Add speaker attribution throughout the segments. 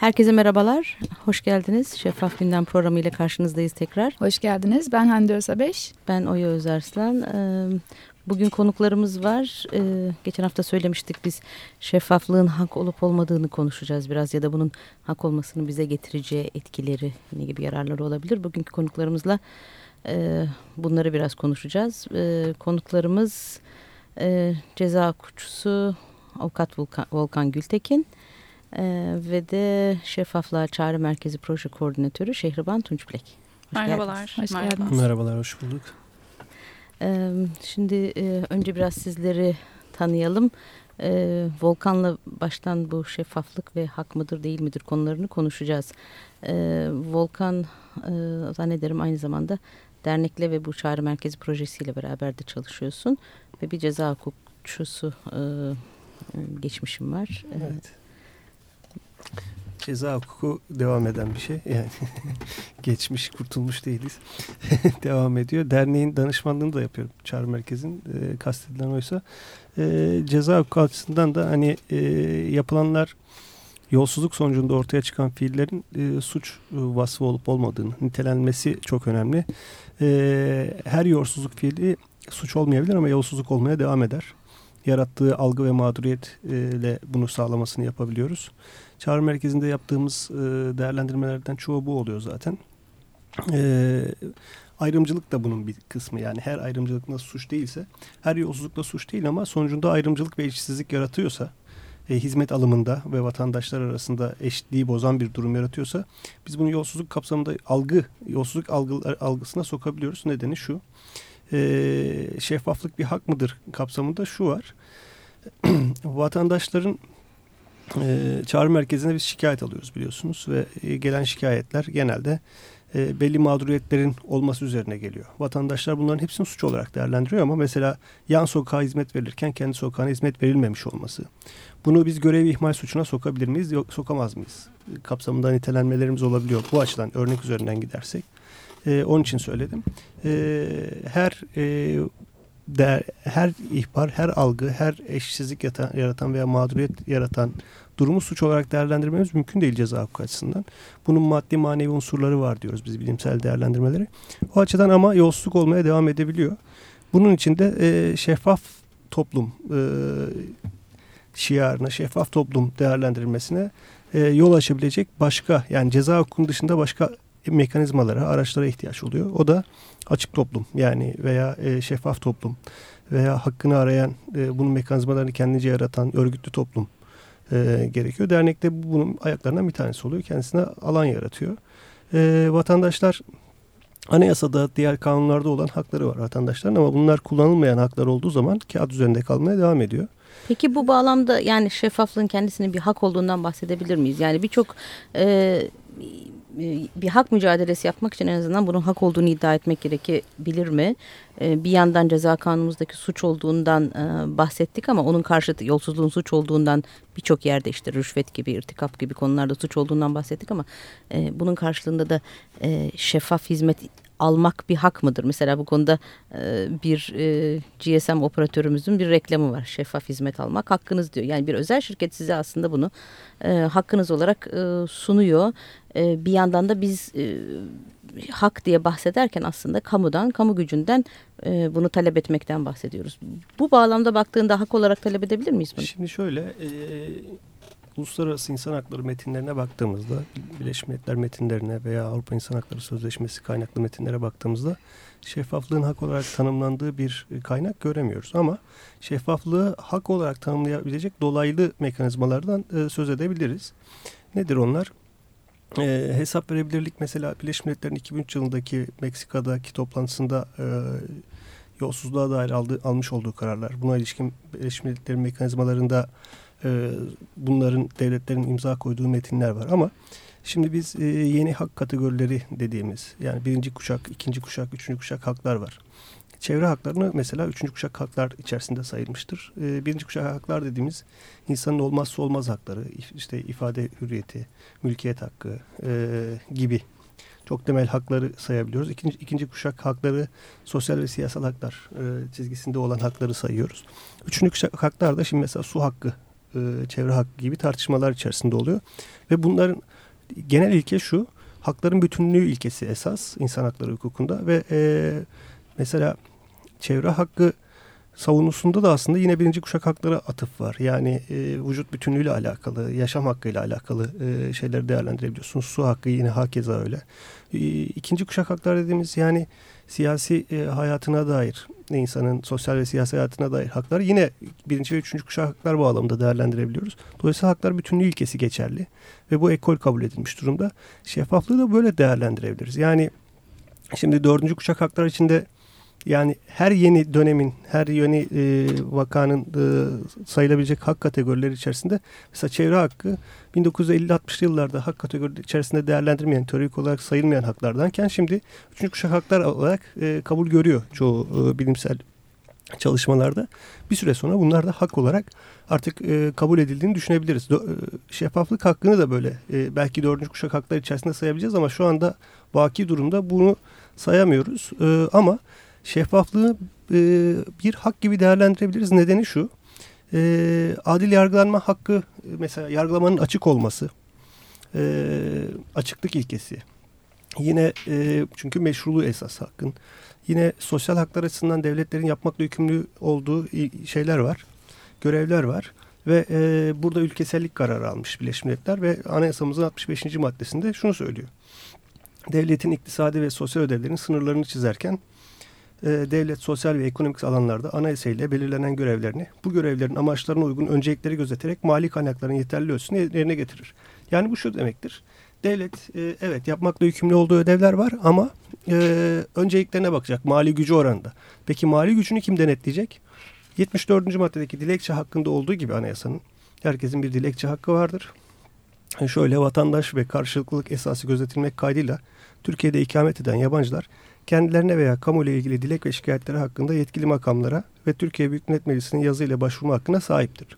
Speaker 1: Herkese merhabalar, hoş geldiniz. Şeffaf Gündem programı ile karşınızdayız tekrar.
Speaker 2: Hoş geldiniz, ben Hande Özabeş.
Speaker 1: Ben Oya Özarslan. Ee, bugün konuklarımız var. Ee, geçen hafta söylemiştik biz şeffaflığın hak olup olmadığını konuşacağız biraz ya da bunun hak olmasının bize getireceği etkileri, ne gibi yararları olabilir. Bugünkü konuklarımızla e, bunları biraz konuşacağız. E, konuklarımız e, ceza hukukçusu avukat Volkan, Volkan Gültekin ee, ve de Şeffaflığa Çağrı Merkezi Proje Koordinatörü Şehriban Tunçbilek.
Speaker 3: Hoş Merhabalar.
Speaker 2: Hoş geldiniz.
Speaker 4: Merhabalar, hoş bulduk.
Speaker 1: Ee, şimdi e, önce biraz sizleri tanıyalım. Ee, Volkan'la baştan bu şeffaflık ve hak mıdır değil midir konularını konuşacağız. Ee, Volkan e, zannederim aynı zamanda dernekle ve bu çağrı merkezi projesiyle beraber de çalışıyorsun. Ve bir ceza hukukçusu e, geçmişim var.
Speaker 4: Evet. Ceza hukuku devam eden bir şey. Yani geçmiş, kurtulmuş değiliz. devam ediyor. Derneğin danışmanlığını da yapıyorum. Çağrı Merkez'in e, kastedilen oysa. E, ceza hukuku açısından da hani e, yapılanlar yolsuzluk sonucunda ortaya çıkan fiillerin e, suç e, vasfı olup olmadığını nitelenmesi çok önemli. E, her yolsuzluk fiili suç olmayabilir ama yolsuzluk olmaya devam eder yarattığı algı ve mağduriyetle bunu sağlamasını yapabiliyoruz. Çağrı merkezinde yaptığımız değerlendirmelerden çoğu bu oluyor zaten. Ayrımcılık da bunun bir kısmı yani her ayrımcılık nasıl suç değilse her yolsuzluk da suç değil ama sonucunda ayrımcılık ve eşitsizlik yaratıyorsa e, hizmet alımında ve vatandaşlar arasında eşitliği bozan bir durum yaratıyorsa biz bunu yolsuzluk kapsamında algı, yolsuzluk algı, algısına sokabiliyoruz. Nedeni şu e, şeffaflık bir hak mıdır kapsamında şu var. Vatandaşların e, çağrı merkezine biz şikayet alıyoruz biliyorsunuz ve e, gelen şikayetler genelde e, belli mağduriyetlerin olması üzerine geliyor. Vatandaşlar bunların hepsini suç olarak değerlendiriyor ama mesela yan sokağa hizmet verilirken kendi sokağına hizmet verilmemiş olması. Bunu biz görev ihmal suçuna sokabilir miyiz yok sokamaz mıyız? Kapsamında nitelenmelerimiz olabiliyor. Bu açıdan örnek üzerinden gidersek. E, onun için söyledim. E, her e, der, her ihbar, her algı, her eşsizlik yatan, yaratan veya mağduriyet yaratan durumu suç olarak değerlendirmemiz mümkün değil ceza hukuku açısından. Bunun maddi manevi unsurları var diyoruz biz bilimsel değerlendirmeleri. O açıdan ama yolsuzluk olmaya devam edebiliyor. Bunun için de e, şeffaf toplum e, şiarına, şeffaf toplum değerlendirilmesine e, yol açabilecek başka yani ceza hukukunun dışında başka mekanizmalara, araçlara ihtiyaç oluyor. O da açık toplum yani veya e, şeffaf toplum veya hakkını arayan, e, bunun mekanizmalarını kendince yaratan örgütlü toplum e, gerekiyor. Dernekte bunun ayaklarından bir tanesi oluyor. Kendisine alan yaratıyor. E, vatandaşlar anayasada, diğer kanunlarda olan hakları var vatandaşların ama bunlar kullanılmayan haklar olduğu zaman kağıt üzerinde kalmaya devam ediyor.
Speaker 1: Peki bu bağlamda yani şeffaflığın kendisinin bir hak olduğundan bahsedebilir miyiz? Yani birçok e, bir hak mücadelesi yapmak için en azından bunun hak olduğunu iddia etmek gerekebilir mi? E, bir yandan ceza kanunumuzdaki suç olduğundan e, bahsettik ama onun karşıtı yolsuzluğun suç olduğundan birçok yerde işte rüşvet gibi, irtikap gibi konularda suç olduğundan bahsettik ama bunun karşılığında da şeffaf hizmet almak bir hak mıdır? Mesela bu konuda e, bir e, GSM operatörümüzün bir reklamı var. Şeffaf hizmet almak hakkınız diyor. Yani bir özel şirket size aslında bunu e, hakkınız olarak sunuyor. Bir yandan da biz hak diye bahsederken aslında kamudan, kamu gücünden bunu talep etmekten bahsediyoruz. Bu bağlamda baktığında hak olarak talep edebilir miyiz bunu?
Speaker 4: Şimdi şöyle... E, uluslararası insan hakları metinlerine baktığımızda, Birleşmiş Milletler metinlerine veya Avrupa İnsan Hakları Sözleşmesi kaynaklı metinlere baktığımızda şeffaflığın hak olarak tanımlandığı bir kaynak göremiyoruz. Ama şeffaflığı hak olarak tanımlayabilecek dolaylı mekanizmalardan e, söz edebiliriz. Nedir onlar? E, hesap verebilirlik mesela Birleşmiş Milletler'in 2003 yılındaki Meksika'daki toplantısında e, yolsuzluğa dair aldı, almış olduğu kararlar. Buna ilişkin Birleşmiş Milletler'in mekanizmalarında e, bunların devletlerin imza koyduğu metinler var ama şimdi biz e, yeni hak kategorileri dediğimiz yani birinci kuşak, ikinci kuşak, üçüncü kuşak haklar var. Çevre haklarını mesela üçüncü kuşak haklar içerisinde sayılmıştır. E, birinci kuşak haklar dediğimiz insanın olmazsa olmaz hakları, işte ifade hürriyeti, mülkiyet hakkı gibi çok temel hakları sayabiliyoruz. İkinci, ikinci kuşak hakları sosyal ve siyasal haklar e, çizgisinde olan hakları sayıyoruz. Üçüncü kuşak haklar da şimdi mesela su hakkı e, çevre hakkı gibi tartışmalar içerisinde oluyor. Ve bunların genel ilke şu, hakların bütünlüğü ilkesi esas insan hakları hukukunda ve e, mesela çevre hakkı savunusunda da aslında yine birinci kuşak hakları atıf var. Yani e, vücut bütünlüğüyle alakalı, yaşam hakkıyla alakalı e, şeyleri değerlendirebiliyorsunuz. Su hakkı yine hakeza öyle. E, ikinci kuşak haklar dediğimiz yani siyasi e, hayatına dair, insanın sosyal ve siyasi hayatına dair haklar yine birinci ve üçüncü kuşak haklar bağlamında değerlendirebiliyoruz. Dolayısıyla haklar bütünlüğü ilkesi geçerli ve bu ekol kabul edilmiş durumda. Şeffaflığı da böyle değerlendirebiliriz. Yani şimdi dördüncü kuşak haklar içinde yani her yeni dönemin, her yeni e, vakanın e, sayılabilecek hak kategorileri içerisinde mesela çevre hakkı 1950-60'lı yıllarda hak kategori içerisinde değerlendirmeyen, teorik olarak sayılmayan haklardanken şimdi üçüncü kuşak haklar olarak e, kabul görüyor çoğu e, bilimsel çalışmalarda. Bir süre sonra bunlar da hak olarak artık e, kabul edildiğini düşünebiliriz. Do, e, şeffaflık hakkını da böyle e, belki dördüncü kuşak haklar içerisinde sayabileceğiz ama şu anda vaki durumda bunu sayamıyoruz. E, ama şeffaflığı e, bir hak gibi değerlendirebiliriz. Nedeni şu, e, adil yargılanma hakkı mesela yargılamanın açık olması, e, açıklık ilkesi. Yine e, çünkü meşruluğu esas hakkın. Yine sosyal haklar açısından devletlerin yapmakla yükümlü olduğu şeyler var, görevler var. Ve e, burada ülkesellik kararı almış Birleşmiş Milletler ve anayasamızın 65. maddesinde şunu söylüyor. Devletin iktisadi ve sosyal ödevlerinin sınırlarını çizerken e, devlet sosyal ve ekonomik alanlarda anayasayla belirlenen görevlerini bu görevlerin amaçlarına uygun öncelikleri gözeterek mali kaynakların yeterli ölçüsünü yerine getirir. Yani bu şu demektir. Devlet e, evet yapmakla yükümlü olduğu ödevler var ama e, önceliklerine bakacak mali gücü oranında. Peki mali gücünü kim denetleyecek? 74. maddedeki dilekçe hakkında olduğu gibi anayasanın herkesin bir dilekçe hakkı vardır. Şöyle vatandaş ve karşılıklılık esası gözetilmek kaydıyla Türkiye'de ikamet eden yabancılar kendilerine veya kamu ile ilgili dilek ve şikayetleri hakkında yetkili makamlara ve Türkiye Büyük Millet Meclisi'nin yazıyla başvurma hakkına sahiptir.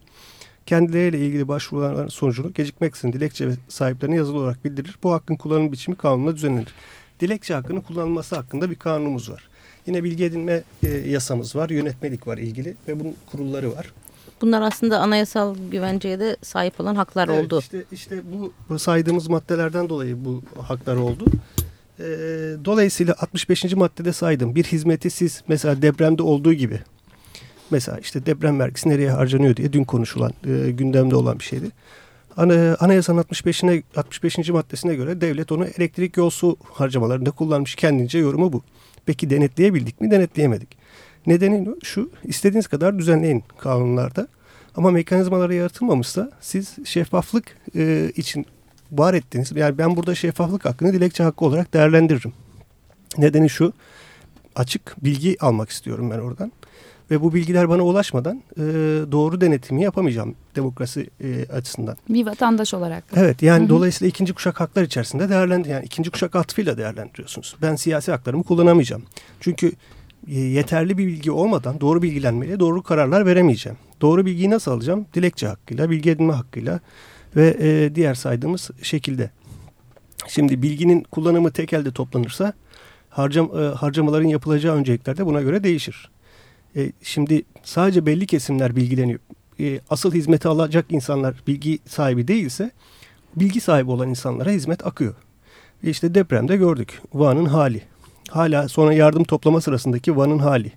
Speaker 4: Kendileriyle ilgili başvuruların sonucunu gecikmeksizin dilekçe sahiplerine yazılı olarak bildirir. Bu hakkın kullanım biçimi kanunla düzenlenir. Dilekçe hakkının kullanılması hakkında bir kanunumuz var. Yine bilgi edinme e, yasamız var, yönetmelik var ilgili ve bunun kurulları var.
Speaker 1: Bunlar aslında anayasal güvenceye de sahip olan haklar
Speaker 4: evet,
Speaker 1: oldu.
Speaker 4: İşte, işte bu saydığımız maddelerden dolayı bu haklar oldu. E, dolayısıyla 65. maddede saydım. Bir hizmeti siz mesela depremde olduğu gibi mesela işte deprem vergisi nereye harcanıyor diye dün konuşulan e, gündemde olan bir şeydi. Ana, anayasanın 65'ine 65. maddesine göre devlet onu elektrik yol su harcamalarında kullanmış kendince yorumu bu. Peki denetleyebildik mi? Denetleyemedik. Nedeni şu istediğiniz kadar düzenleyin kanunlarda ama mekanizmaları yaratılmamışsa siz şeffaflık e, için var ettiğiniz yani ben burada şeffaflık hakkını dilekçe hakkı olarak değerlendiririm. Nedeni şu açık bilgi almak istiyorum ben oradan. Ve bu bilgiler bana ulaşmadan e, doğru denetimi yapamayacağım demokrasi e, açısından.
Speaker 2: Bir vatandaş olarak.
Speaker 4: Evet yani hı hı. dolayısıyla ikinci kuşak haklar içerisinde değerlendir yani ikinci kuşak atfıyla değerlendiriyorsunuz. Ben siyasi haklarımı kullanamayacağım. Çünkü e, yeterli bir bilgi olmadan doğru bilgilenmeyle doğru kararlar veremeyeceğim. Doğru bilgiyi nasıl alacağım? Dilekçe hakkıyla, bilgi edinme hakkıyla ve e, diğer saydığımız şekilde. Şimdi bilginin kullanımı tek elde toplanırsa harcam, e, harcamaların yapılacağı öncelikler de buna göre değişir. E, şimdi sadece belli kesimler bilgileniyor. E, asıl hizmeti alacak insanlar bilgi sahibi değilse bilgi sahibi olan insanlara hizmet akıyor. E işte depremde gördük Van'ın hali. Hala sonra yardım toplama sırasındaki Van'ın hali.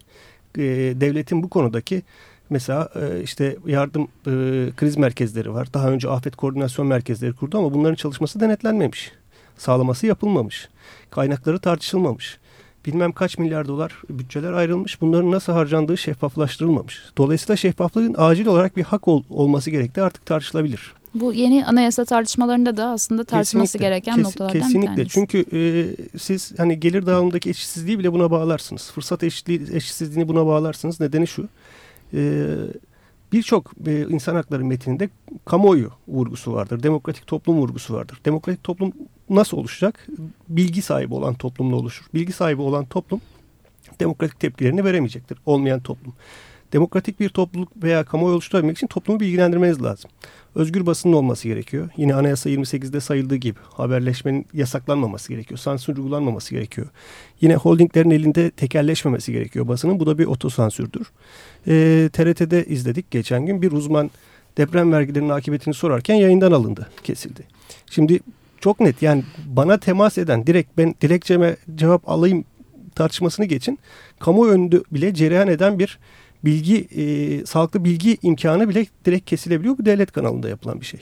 Speaker 4: E, devletin bu konudaki mesela e, işte yardım e, kriz merkezleri var. Daha önce afet koordinasyon merkezleri kurdu ama bunların çalışması denetlenmemiş. Sağlaması yapılmamış. Kaynakları tartışılmamış bilmem kaç milyar dolar bütçeler ayrılmış. Bunların nasıl harcandığı şeffaflaştırılmamış. Dolayısıyla şeffaflığın acil olarak bir hak ol, olması gerektiği artık tartışılabilir.
Speaker 2: Bu yeni anayasa tartışmalarında da aslında tartışması kesinlikle, gereken kes, noktalardan
Speaker 4: kesinlikle.
Speaker 2: bir tanesi.
Speaker 4: Çünkü e, siz hani gelir dağılımındaki eşitsizliği bile buna bağlarsınız. Fırsat eşitliği, eşitsizliğini buna bağlarsınız. Nedeni şu. E, Birçok e, insan hakları metninde kamuoyu vurgusu vardır. Demokratik toplum vurgusu vardır. Demokratik toplum nasıl oluşacak? Bilgi sahibi olan toplumla oluşur. Bilgi sahibi olan toplum demokratik tepkilerini veremeyecektir. Olmayan toplum. Demokratik bir topluluk veya kamuoyu oluşturabilmek için toplumu bilgilendirmeniz lazım. Özgür basının olması gerekiyor. Yine Anayasa 28'de sayıldığı gibi haberleşmenin yasaklanmaması gerekiyor. Sansür uygulanmaması gerekiyor. Yine holdinglerin elinde tekelleşmemesi gerekiyor basının. Bu da bir otosansürdür. E, TRT'de izledik geçen gün bir uzman deprem vergilerinin akıbetini sorarken yayından alındı, kesildi. Şimdi çok net yani bana temas eden direkt ben dilekçeme cevap alayım tartışmasını geçin. Kamu önünde bile cereyan eden bir bilgi, e, sağlıklı bilgi imkanı bile direkt kesilebiliyor. Bu devlet kanalında yapılan bir şey.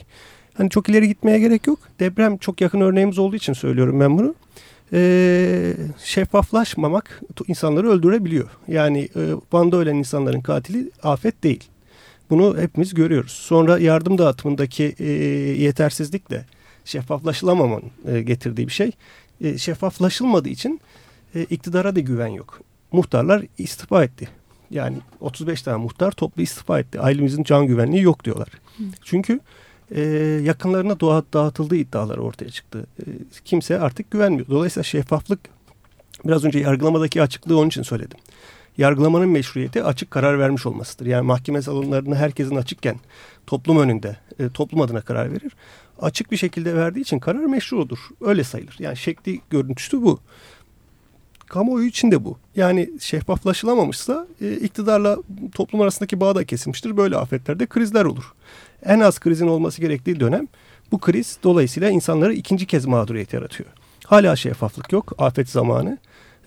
Speaker 4: Hani çok ileri gitmeye gerek yok. Deprem çok yakın örneğimiz olduğu için söylüyorum ben bunu. E, şeffaflaşmamak insanları öldürebiliyor. Yani e, Van'da ölen insanların katili afet değil. Bunu hepimiz görüyoruz. Sonra yardım dağıtımındaki e, yetersizlik de şeffaflaşılamamanın e, getirdiği bir şey. E, şeffaflaşılmadığı için e, iktidara da güven yok. Muhtarlar istifa etti. Yani 35 tane muhtar toplu istifa etti. Ailemizin can güvenliği yok diyorlar. Hı. Çünkü e, yakınlarına doğa, dağıtıldığı iddiaları ortaya çıktı. E, kimse artık güvenmiyor. Dolayısıyla şeffaflık biraz önce yargılamadaki açıklığı onun için söyledim. Yargılamanın meşruiyeti açık karar vermiş olmasıdır. Yani mahkeme salonlarını herkesin açıkken toplum önünde e, toplum adına karar verir. Açık bir şekilde verdiği için karar meşrudur. Öyle sayılır. Yani şekli görüntüsü bu kamuoyu için de bu. Yani şeffaflaşılamamışsa e, iktidarla toplum arasındaki bağ da kesilmiştir. Böyle afetlerde krizler olur. En az krizin olması gerektiği dönem bu kriz dolayısıyla insanları ikinci kez mağduriyet yaratıyor. Hala şeffaflık yok afet zamanı.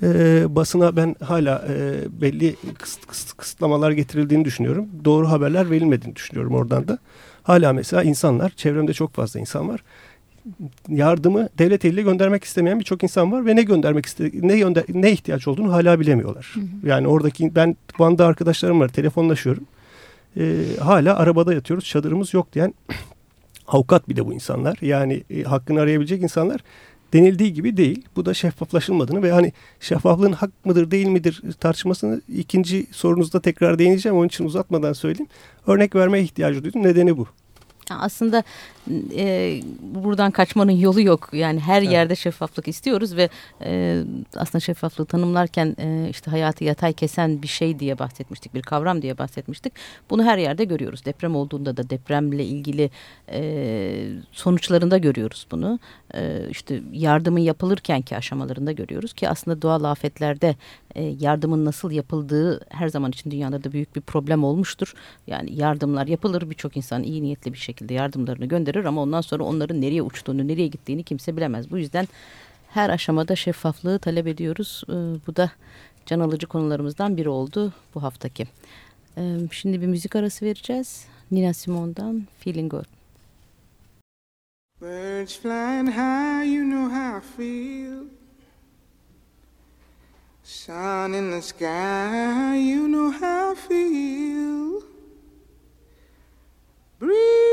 Speaker 4: E, basına ben hala e, belli kısıt, kısıt, kısıtlamalar getirildiğini düşünüyorum. Doğru haberler verilmediğini düşünüyorum oradan da. Hala mesela insanlar, çevremde çok fazla insan var yardımı devlet eliyle göndermek istemeyen birçok insan var ve ne göndermek iste ne gönder ne ihtiyaç olduğunu hala bilemiyorlar. Hı hı. Yani oradaki ben Van'da arkadaşlarım var telefonlaşıyorum. Ee, hala arabada yatıyoruz çadırımız yok diyen avukat bir de bu insanlar. Yani e, hakkını arayabilecek insanlar denildiği gibi değil. Bu da şeffaflaşılmadığını ve hani şeffaflığın hak mıdır değil midir tartışmasını ikinci sorunuzda tekrar değineceğim. Onun için uzatmadan söyleyeyim. Örnek vermeye ihtiyacı duydum. Nedeni bu.
Speaker 5: Aslında e, buradan kaçmanın yolu yok. Yani her evet. yerde şeffaflık istiyoruz ve e, aslında şeffaflığı tanımlarken e, işte hayatı yatay kesen bir şey diye bahsetmiştik, bir kavram diye bahsetmiştik. Bunu her yerde görüyoruz. Deprem olduğunda da depremle ilgili e, sonuçlarında görüyoruz bunu. E, işte yardımın yapılırkenki aşamalarında görüyoruz ki aslında doğal afetlerde e, yardımın nasıl yapıldığı her zaman için dünyada da büyük bir problem olmuştur. Yani yardımlar yapılır birçok insan iyi niyetli bir şekilde yardımlarını gönderir ama ondan sonra onların nereye uçtuğunu, nereye gittiğini kimse bilemez. Bu yüzden her aşamada şeffaflığı talep ediyoruz. E, bu da can alıcı konularımızdan biri oldu bu haftaki. E, şimdi bir müzik arası vereceğiz. Nina Simone'dan Feeling Good. Birds flying high, you know how I feel. Sun in the sky, you know how I feel. Breeze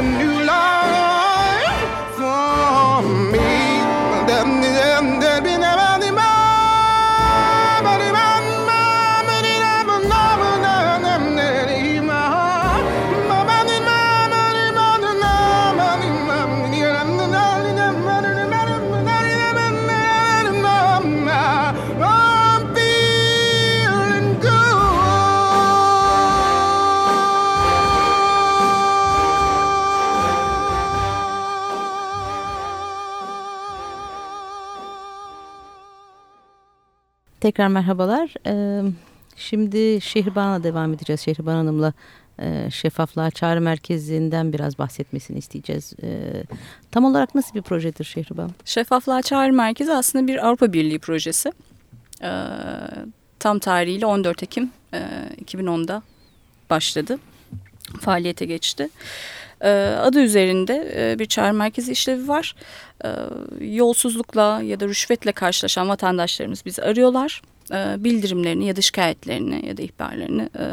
Speaker 5: a new
Speaker 1: Tekrar merhabalar. Şimdi Şehriban'a devam edeceğiz. Şehriban Hanım'la e, Şeffaflığa Çağrı Merkezi'nden biraz bahsetmesini isteyeceğiz. Tam olarak nasıl bir projedir Şehriban?
Speaker 6: Şeffaflığa Çağrı Merkezi aslında bir Avrupa Birliği projesi. Tam tarihiyle 14 Ekim e, 2010'da başladı. Faaliyete geçti. Ee, adı üzerinde e, bir çağrı merkezi işlevi var. Ee, yolsuzlukla ya da rüşvetle karşılaşan vatandaşlarımız bizi arıyorlar. Ee, bildirimlerini ya da şikayetlerini ya da ihbarlarını e,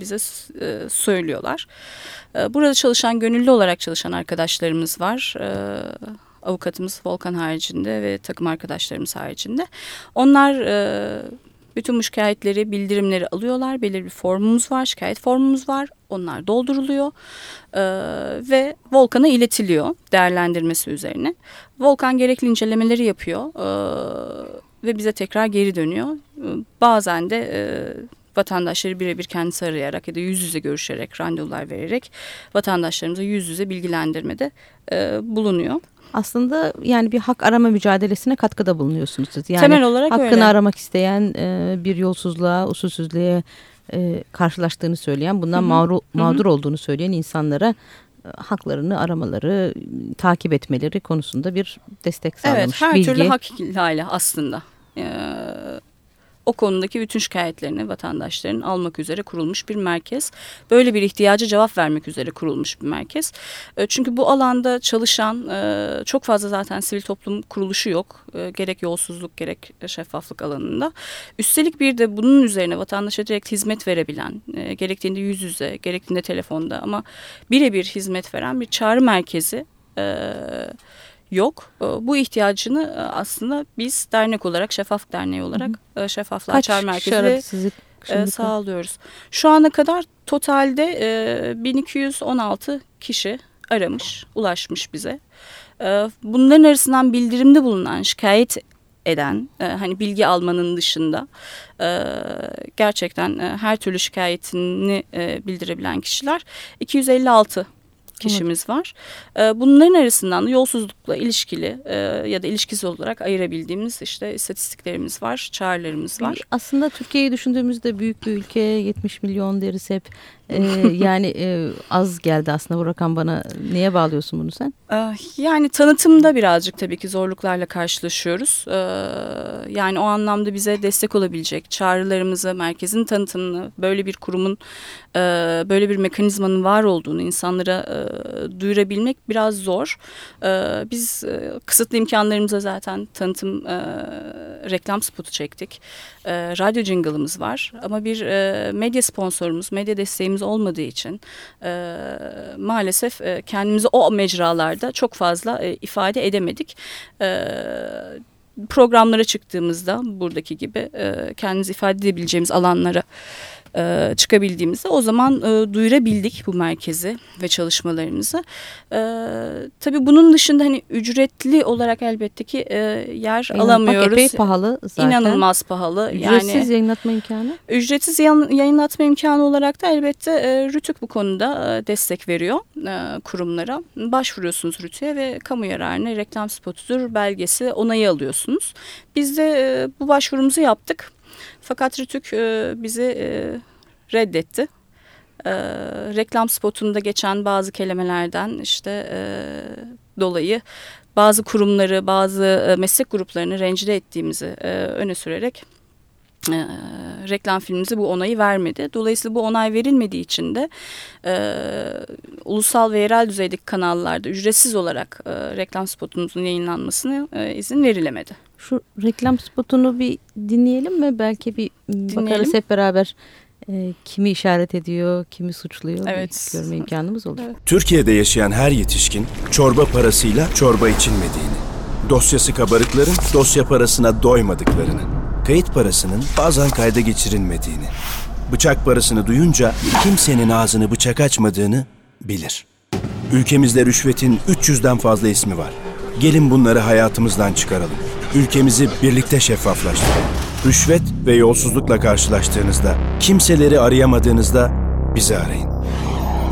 Speaker 6: bize e, söylüyorlar. burada çalışan, gönüllü olarak çalışan arkadaşlarımız var avukatımız Volkan haricinde ve takım arkadaşlarımız haricinde. Onlar bütün bu şikayetleri, bildirimleri alıyorlar. Belirli bir formumuz var, şikayet formumuz var. Onlar dolduruluyor e, ve Volkan'a iletiliyor değerlendirmesi üzerine. Volkan gerekli incelemeleri yapıyor e, ve bize tekrar geri dönüyor. Bazen de e, vatandaşları birebir kendisi arayarak ya da yüz yüze görüşerek, randevular vererek vatandaşlarımıza yüz yüze bilgilendirmede e, bulunuyor
Speaker 1: aslında yani bir hak arama mücadelesine katkıda bulunuyorsunuz siz. Yani
Speaker 6: Temel olarak
Speaker 1: hakkını
Speaker 6: öyle.
Speaker 1: aramak isteyen e, bir yolsuzluğa, usulsüzlüğe e, karşılaştığını söyleyen, bundan Hı -hı. mağdur, mağdur Hı -hı. olduğunu söyleyen insanlara e, haklarını aramaları, takip etmeleri konusunda bir destek sağlamış.
Speaker 6: Evet, her
Speaker 1: bilgi.
Speaker 6: türlü hak ihlali aslında. Ee, o konudaki bütün şikayetlerini vatandaşların almak üzere kurulmuş bir merkez. Böyle bir ihtiyaca cevap vermek üzere kurulmuş bir merkez. E, çünkü bu alanda çalışan e, çok fazla zaten sivil toplum kuruluşu yok. E, gerek yolsuzluk gerek şeffaflık alanında. Üstelik bir de bunun üzerine vatandaşa direkt hizmet verebilen, gerektiğinde yüz yüze, gerektiğinde telefonda ama birebir hizmet veren bir çağrı merkezi yok. Ee, bu ihtiyacını e, aslında biz dernek olarak, Şeffaflık Derneği olarak hı hı. E, Şeffaflığa Çağrı Merkezi'de e, sağlıyoruz. Şu ana kadar totalde 1216 kişi aramış, ulaşmış bize. Bunların arasından bildirimde bulunan, şikayet eden, hani bilgi almanın dışında gerçekten her türlü şikayetini bildirebilen kişiler 256 kişimiz var. Ee, bunların arasından yolsuzlukla ilişkili e, ya da ilişkisi olarak ayırabildiğimiz işte istatistiklerimiz var, çağrılarımız var.
Speaker 1: Aslında Türkiye'yi düşündüğümüzde büyük bir ülke 70 milyon deriz hep. Ee, yani e, az geldi aslında bu rakam bana. Neye bağlıyorsun bunu sen?
Speaker 6: Ee, yani tanıtımda birazcık tabii ki zorluklarla karşılaşıyoruz. Ee, yani o anlamda bize destek olabilecek çağrılarımızı, merkezin tanıtımını, böyle bir kurumun, e, böyle bir mekanizmanın var olduğunu insanlara e, duyurabilmek biraz zor. Ee, biz e, kısıtlı imkanlarımıza zaten tanıtım reklam spotu çektik. Radyo jingle'ımız var ama bir medya sponsorumuz, medya desteğimiz olmadığı için e, maalesef e, kendimizi o mecralarda çok fazla e, ifade edemedik. E, programlara çıktığımızda buradaki gibi e, kendimizi ifade edebileceğimiz alanlara e, çıkabildiğimizde o zaman e, duyurabildik bu merkezi ve çalışmalarımızı. E, tabii bunun dışında hani ücretli olarak elbette ki e, yer Yayınlatmak alamıyoruz.
Speaker 1: epey pahalı zaten.
Speaker 6: İnanılmaz pahalı.
Speaker 1: Ücretsiz yani, yayınlatma imkanı?
Speaker 6: Ücretsiz yayınlatma imkanı olarak da elbette e, Rütük bu konuda e, destek veriyor e, kurumlara. Başvuruyorsunuz Rütük'e ve kamu yararına reklam spotudur belgesi onayı alıyorsunuz. Biz de e, bu başvurumuzu yaptık. Fakat Rütük e, bizi e, reddetti. E, reklam spotunda geçen bazı kelimelerden işte e, dolayı bazı kurumları, bazı e, meslek gruplarını rencide ettiğimizi e, öne sürerek e, reklam filmimize bu onayı vermedi. Dolayısıyla bu onay verilmediği için de e, ulusal ve yerel düzeydeki kanallarda ücretsiz olarak e, reklam spotumuzun yayınlanmasına e, izin verilemedi.
Speaker 1: Şu reklam spotunu bir dinleyelim mi? Belki bir dinleyelim. bakarız hep beraber e, kimi işaret ediyor, kimi suçluyor
Speaker 6: Evet.
Speaker 1: görme imkanımız olur.
Speaker 6: Evet.
Speaker 7: Türkiye'de yaşayan her yetişkin çorba parasıyla çorba içilmediğini, dosyası kabarıkların dosya parasına doymadıklarını, kayıt parasının bazen kayda geçirilmediğini, bıçak parasını duyunca kimsenin ağzını bıçak açmadığını bilir. Ülkemizde rüşvetin 300'den fazla ismi var. Gelin bunları hayatımızdan çıkaralım. Ülkemizi birlikte şeffaflaştıralım. Rüşvet ve yolsuzlukla karşılaştığınızda, kimseleri arayamadığınızda bizi arayın.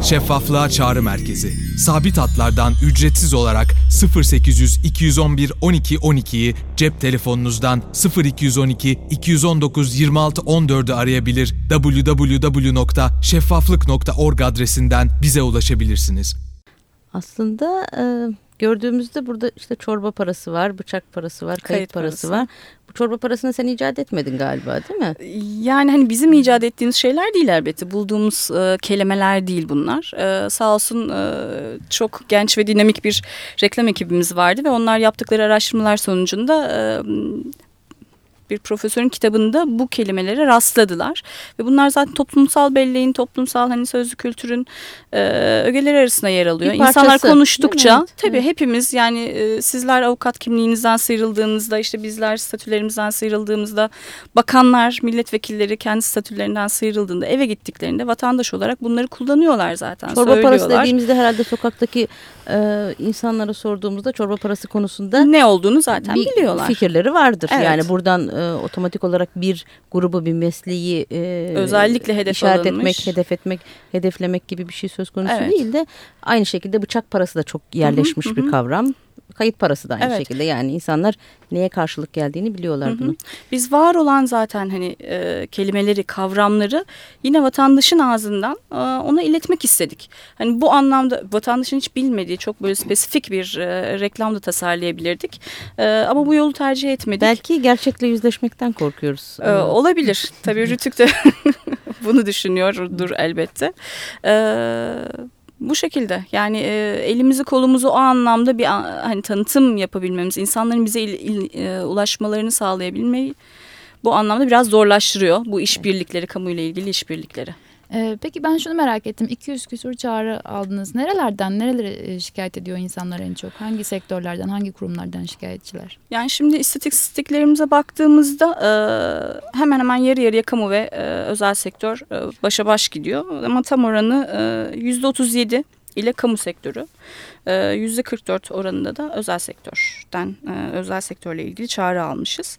Speaker 8: Şeffaflığa Çağrı Merkezi. Sabit hatlardan ücretsiz olarak 0800 211 12 12'yi cep telefonunuzdan 0212 219 26 14'ü arayabilir www.şeffaflık.org adresinden bize ulaşabilirsiniz.
Speaker 1: Aslında e, gördüğümüzde burada işte çorba parası var, bıçak parası var, kayıt,
Speaker 6: Kayıt
Speaker 1: parası,
Speaker 6: parası.
Speaker 1: var. Bu çorba parasını sen icat etmedin galiba değil mi?
Speaker 6: Yani hani bizim icat ettiğimiz şeyler değil elbette. Bulduğumuz e, kelimeler değil bunlar. E, sağ olsun e, çok genç ve dinamik bir reklam ekibimiz vardı ve onlar yaptıkları araştırmalar sonucunda e, bir profesörün kitabında bu kelimelere rastladılar. Ve bunlar zaten toplumsal belleğin, toplumsal hani sözlü kültürün e, ögeleri arasında yer alıyor.
Speaker 1: Bir
Speaker 6: İnsanlar
Speaker 1: parçası,
Speaker 6: konuştukça
Speaker 1: mi?
Speaker 6: tabii
Speaker 1: Evet.
Speaker 6: hepimiz yani e, sizler avukat kimliğinizden sıyrıldığınızda işte bizler statülerimizden sıyrıldığımızda bakanlar, milletvekilleri kendi statülerinden sıyrıldığında eve gittiklerinde vatandaş olarak bunları kullanıyorlar zaten.
Speaker 1: Çorba parası dediğimizde herhalde sokaktaki e, insanlara sorduğumuzda çorba parası konusunda
Speaker 6: ne olduğunu zaten biliyorlar.
Speaker 1: fikirleri vardır.
Speaker 6: Evet.
Speaker 1: Yani buradan e, otomatik olarak bir grubu, bir mesleği e,
Speaker 6: Özellikle hedef
Speaker 1: işaret
Speaker 6: alınmış.
Speaker 1: etmek, hedef etmek, hedeflemek gibi bir şey söz konusu
Speaker 6: Evet.
Speaker 1: değil de aynı şekilde bıçak parası da çok yerleşmiş
Speaker 6: hı
Speaker 1: bir
Speaker 6: hı.
Speaker 1: kavram. Kayıt parası da aynı
Speaker 6: Evet.
Speaker 1: şekilde. Yani insanlar neye karşılık geldiğini biliyorlar
Speaker 6: Hı hı.
Speaker 1: bunu.
Speaker 6: Biz var olan zaten hani e, kelimeleri, kavramları yine vatandaşın ağzından e, ona iletmek istedik. Hani bu anlamda vatandaşın hiç bilmediği çok böyle spesifik bir e, reklam da tasarlayabilirdik. E, ama bu yolu tercih etmedik.
Speaker 1: Belki gerçekle yüzleşmekten korkuyoruz.
Speaker 6: E, olabilir. Tabii Rütük de bunu düşünüyordur elbette. E, bu şekilde yani e, elimizi kolumuzu o anlamda bir hani tanıtım yapabilmemiz, insanların bize il- il- e, ulaşmalarını sağlayabilmeyi bu anlamda biraz zorlaştırıyor bu işbirlikleri, kamuyla ilgili işbirlikleri.
Speaker 2: Ee, peki ben şunu merak ettim. 200 küsur çağrı aldınız. Nerelerden, nerelere e, şikayet ediyor insanlar en çok? Hangi sektörlerden, hangi kurumlardan şikayetçiler?
Speaker 6: Yani şimdi istatistiklerimize baktığımızda e, hemen hemen yarı yarıya kamu ve e, özel sektör e, başa baş gidiyor. Ama tam oranı e, %37 ile kamu sektörü. E, %44 oranında da özel sektörden, e, özel sektörle ilgili çağrı almışız.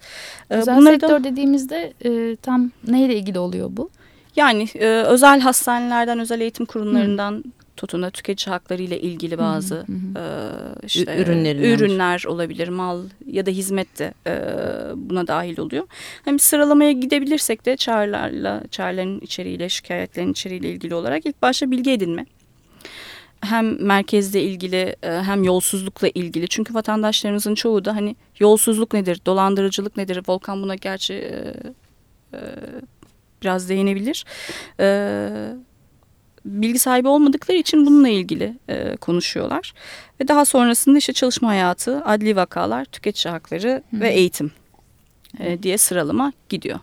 Speaker 2: Özel
Speaker 6: bunları da-
Speaker 2: sektör dediğimizde e, tam neyle ilgili oluyor bu?
Speaker 6: Yani e, özel hastanelerden, özel eğitim kurumlarından tutun da tüketici hakları ile ilgili bazı
Speaker 2: Hı hı.
Speaker 6: e, işte ürünler olabilir, mal ya da hizmet de e, buna dahil oluyor. Hem sıralamaya gidebilirsek de çağrılarla, çağrıların içeriğiyle, şikayetlerin içeriğiyle ilgili olarak ilk başta bilgi edinme. Hem merkezle ilgili e, hem yolsuzlukla ilgili. Çünkü vatandaşlarımızın çoğu da hani yolsuzluk nedir, dolandırıcılık nedir? Volkan buna gerçi e, e, biraz değinebilir. E, bilgi sahibi olmadıkları için bununla ilgili e, konuşuyorlar. Ve daha sonrasında işte çalışma hayatı, adli vakalar, tüketici hakları
Speaker 2: Hı.
Speaker 6: ve eğitim e, diye sıralama gidiyor.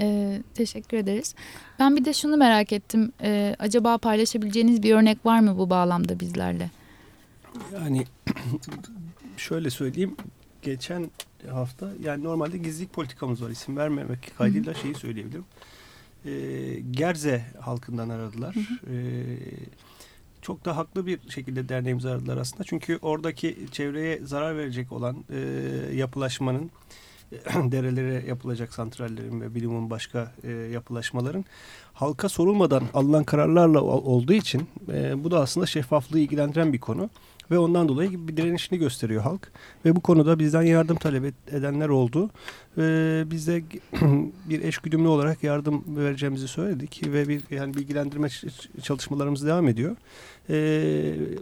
Speaker 2: Ee, teşekkür ederiz. Ben bir de şunu merak ettim. Ee, acaba paylaşabileceğiniz bir örnek var mı bu bağlamda bizlerle?
Speaker 4: Yani şöyle söyleyeyim. Geçen hafta yani normalde gizlilik politikamız var. isim vermemek kaydıyla şeyi söyleyebilirim. Ee, Gerze halkından aradılar. Ee, çok da haklı bir şekilde derneğimizi aradılar aslında. Çünkü oradaki çevreye zarar verecek olan e, yapılaşmanın derelere yapılacak santrallerin ve bilimin başka e, yapılaşmaların halka sorulmadan alınan kararlarla ol- olduğu için e, bu da aslında şeffaflığı ilgilendiren bir konu ve ondan dolayı bir direnişini gösteriyor halk ve bu konuda bizden yardım talep edenler oldu. E, biz de bir eşgüdümlü olarak yardım vereceğimizi söyledik ve bir yani bilgilendirme çalışmalarımız devam ediyor. E,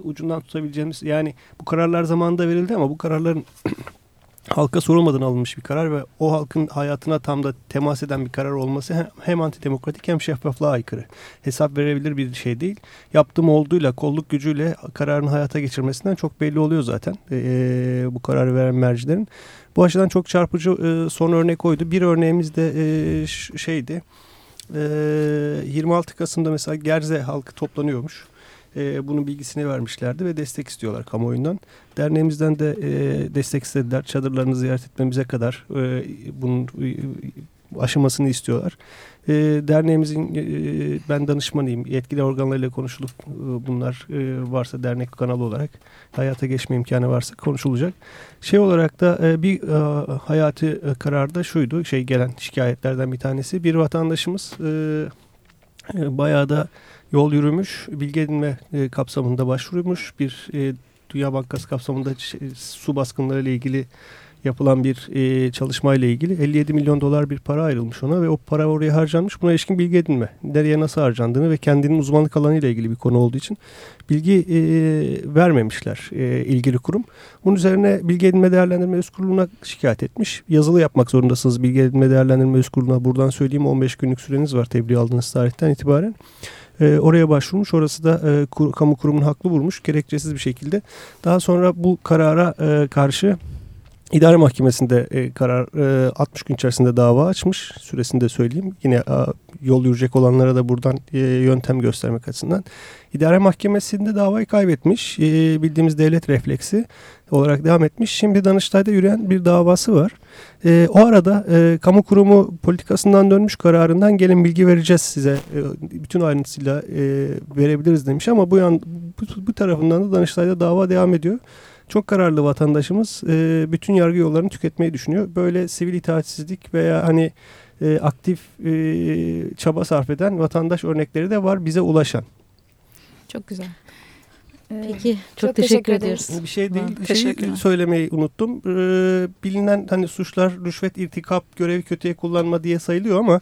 Speaker 4: ucundan tutabileceğimiz yani bu kararlar zamanında verildi ama bu kararların halka sorulmadan alınmış bir karar ve o halkın hayatına tam da temas eden bir karar olması hem, antidemokratik hem şeffaflığa aykırı. Hesap verebilir bir şey değil. Yaptığım olduğuyla, kolluk gücüyle kararını hayata geçirmesinden çok belli oluyor zaten ee, bu kararı veren mercilerin. Bu açıdan çok çarpıcı e, son örnek oydu. Bir örneğimiz de e, şeydi. e, 26 Kasım'da mesela Gerze halkı toplanıyormuş. E, bunun bilgisini vermişlerdi ve destek istiyorlar kamuoyundan. Derneğimizden de e, destek istediler. Çadırlarını ziyaret etmemize kadar e, bunun e, aşımasını istiyorlar. E, derneğimizin e, ben danışmanıyım. Yetkili organlarıyla konuşulup e, bunlar e, varsa dernek kanalı olarak hayata geçme imkanı varsa konuşulacak. Şey olarak da e, bir e, hayati e, kararda şuydu. Şey gelen şikayetlerden bir tanesi. Bir vatandaşımız e, e, bayağı da yol yürümüş. Bilgi edinme e, kapsamında başvurmuş. Bir e, Dünya Bankası kapsamında şey, su baskınları ile ilgili yapılan bir e, çalışmayla ilgili 57 milyon dolar bir para ayrılmış ona ve o para oraya harcanmış. Buna ilişkin bilgi edinme. Nereye nasıl harcandığını ve kendinin uzmanlık alanıyla ilgili bir konu olduğu için bilgi e, vermemişler e, ilgili kurum. Bunun üzerine bilgi edinme değerlendirme üst kuruluna şikayet etmiş. Yazılı yapmak zorundasınız bilgi edinme değerlendirme üst kuruluna. Buradan söyleyeyim 15 günlük süreniz var tebliğ aldığınız tarihten itibaren. E, oraya başvurmuş. Orası da e, kur, kamu kurumun haklı bulmuş. Gerekçesiz bir şekilde. Daha sonra bu karara e, karşı İdare Mahkemesi'nde e, karar e, 60 gün içerisinde dava açmış. Süresini de söyleyeyim. Yine a, yol yürüyecek olanlara da buradan e, yöntem göstermek açısından. İdare Mahkemesi'nde davayı kaybetmiş. E, bildiğimiz devlet refleksi olarak devam etmiş. Şimdi Danıştay'da yürüyen bir davası var. E, o arada e, kamu kurumu politikasından dönmüş kararından gelin bilgi vereceğiz size. E, bütün ayrıntısıyla e, verebiliriz demiş ama bu, yan, bu, bu tarafından da Danıştay'da dava devam ediyor. Çok kararlı vatandaşımız e, bütün yargı yollarını tüketmeyi düşünüyor. Böyle sivil itaatsizlik veya hani e, aktif e, çaba sarf eden vatandaş örnekleri de var bize ulaşan.
Speaker 2: Çok güzel. Ee,
Speaker 1: Peki çok,
Speaker 2: Çok
Speaker 1: teşekkür,
Speaker 2: teşekkür
Speaker 1: ediyoruz.
Speaker 4: Bir şey değil. Şeyi
Speaker 6: Teşekkürler.
Speaker 4: söylemeyi unuttum. Ee, bilinen hani suçlar rüşvet, irtikap, görevi kötüye kullanma diye sayılıyor ama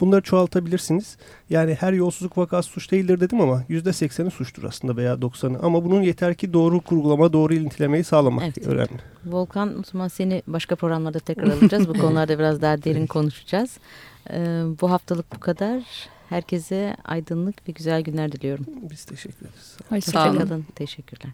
Speaker 4: bunları çoğaltabilirsiniz. Yani her yolsuzluk vakası suç değildir dedim ama %80'i suçtur aslında veya 90'ı. Ama bunun yeter ki doğru kurgulama, doğru ilintilemeyi sağlamak
Speaker 1: Evet.
Speaker 4: önemli.
Speaker 1: Volkan o zaman seni başka programlarda tekrar alacağız. bu konularda biraz daha derin konuşacağız. Ee, bu haftalık bu kadar. Herkese aydınlık ve güzel günler diliyorum.
Speaker 4: Biz teşekkür ederiz.
Speaker 6: Sağ olun.
Speaker 1: Hoşçakalın. Teşekkürler.